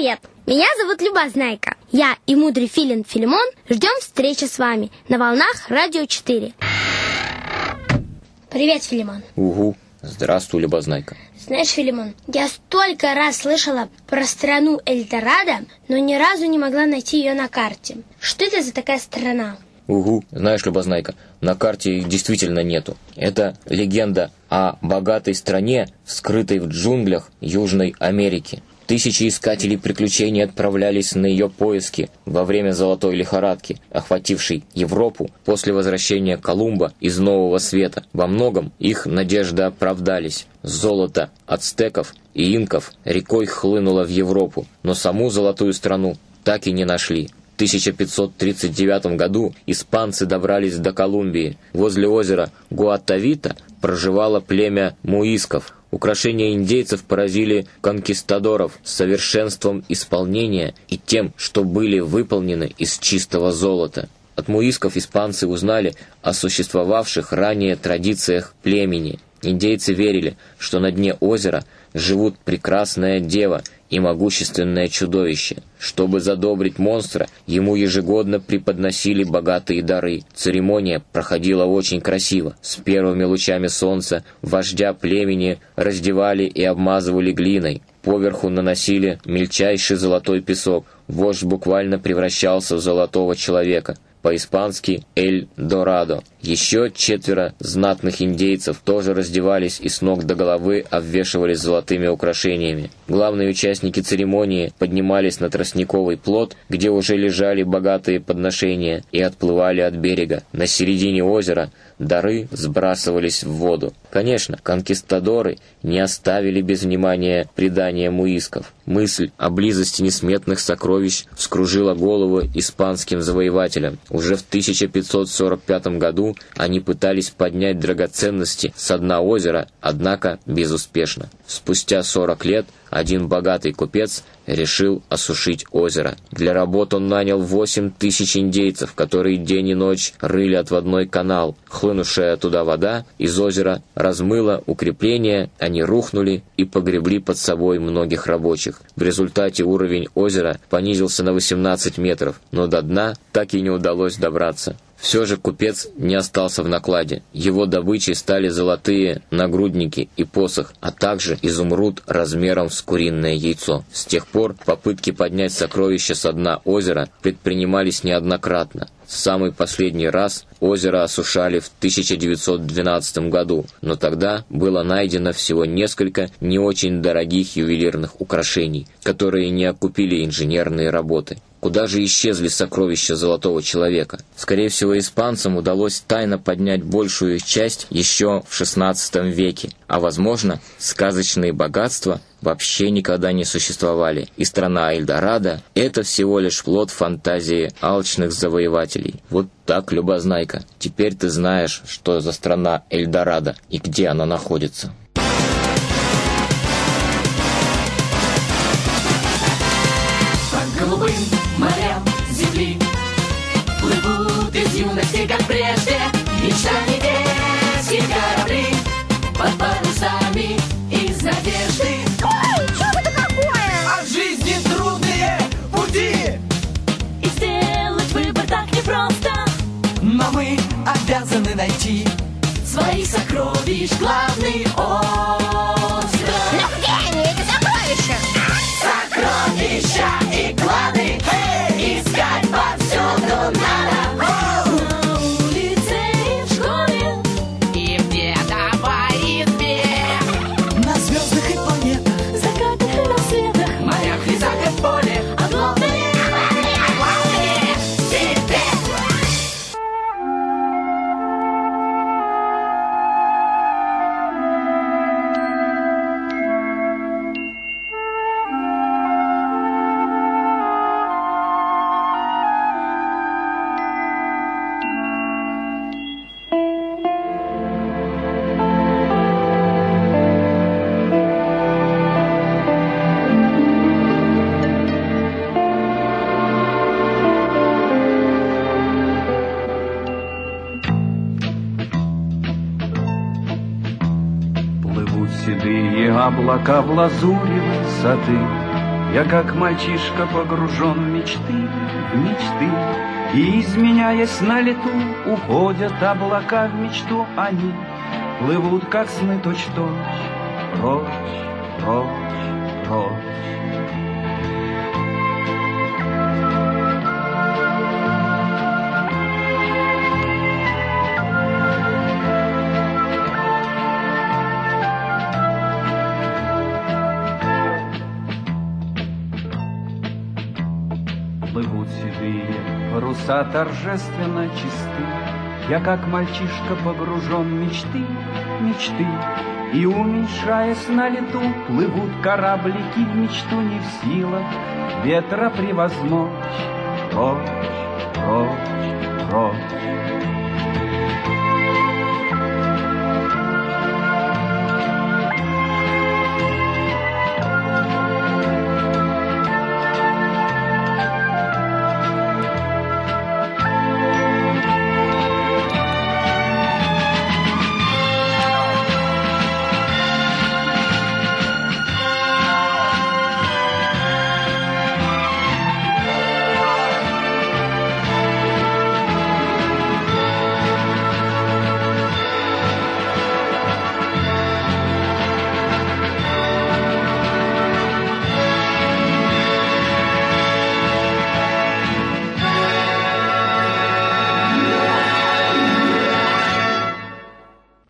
привет! Меня зовут Люба Знайка. Я и мудрый филин Филимон ждем встречи с вами на волнах Радио 4. Привет, Филимон. Угу. Здравствуй, Любознайка. Знаешь, Филимон, я столько раз слышала про страну Эльдорадо, но ни разу не могла найти ее на карте. Что это за такая страна? Угу. Знаешь, Любознайка, на карте их действительно нету. Это легенда о богатой стране, скрытой в джунглях Южной Америки. Тысячи искателей приключений отправлялись на ее поиски во время золотой лихорадки, охватившей Европу после возвращения Колумба из Нового Света. Во многом их надежды оправдались. Золото ацтеков и инков рекой хлынуло в Европу, но саму золотую страну так и не нашли. В 1539 году испанцы добрались до Колумбии. Возле озера Гуатавита проживало племя муисков – Украшения индейцев поразили конкистадоров совершенством исполнения и тем, что были выполнены из чистого золота. От муисков испанцы узнали о существовавших ранее традициях племени. Индейцы верили, что на дне озера живут прекрасная дева и могущественное чудовище. Чтобы задобрить монстра, ему ежегодно преподносили богатые дары. Церемония проходила очень красиво. С первыми лучами солнца вождя племени раздевали и обмазывали глиной. Поверху наносили мельчайший золотой песок. Вождь буквально превращался в золотого человека по-испански «Эль Дорадо». Еще четверо знатных индейцев тоже раздевались и с ног до головы обвешивались золотыми украшениями. Главные участники церемонии поднимались на тростниковый плот, где уже лежали богатые подношения, и отплывали от берега. На середине озера дары сбрасывались в воду. Конечно, конкистадоры не оставили без внимания предания муисков. Мысль о близости несметных сокровищ вскружила голову испанским завоевателям. Уже в 1545 году они пытались поднять драгоценности с дна озера, однако безуспешно. Спустя 40 лет один богатый купец решил осушить озеро. Для работ он нанял 8 тысяч индейцев, которые день и ночь рыли отводной канал. Хлынувшая туда вода из озера размыла укрепления, они рухнули и погребли под собой многих рабочих. В результате уровень озера понизился на 18 метров, но до дна так и не удалось добраться. Все же купец не остался в накладе. Его добычей стали золотые нагрудники и посох, а также изумруд размером с куриное яйцо. С тех пор попытки поднять сокровища со дна озера предпринимались неоднократно. Самый последний раз озеро осушали в 1912 году, но тогда было найдено всего несколько не очень дорогих ювелирных украшений, которые не окупили инженерные работы. Куда же исчезли сокровища золотого человека? Скорее всего, испанцам удалось тайно поднять большую их часть еще в XVI веке, а возможно, сказочные богатства вообще никогда не существовали, и страна Эльдорадо – это всего лишь плод фантазии алчных завоевателей. Вот так, Любознайка, теперь ты знаешь, что за страна Эльдорадо и где она находится. die slaat niet облака в лазури высоты, Я как мальчишка погружен в мечты, в мечты, И, изменяясь на лету, уходят облака в мечту. Они плывут, как сны точь-точь, прочь, прочь, прочь. Паруса торжественно чисты. Я как мальчишка погружен мечты, мечты. И уменьшаясь на лету, плывут кораблики в мечту не в силах ветра превозмочь. Прочь, прочь, прочь.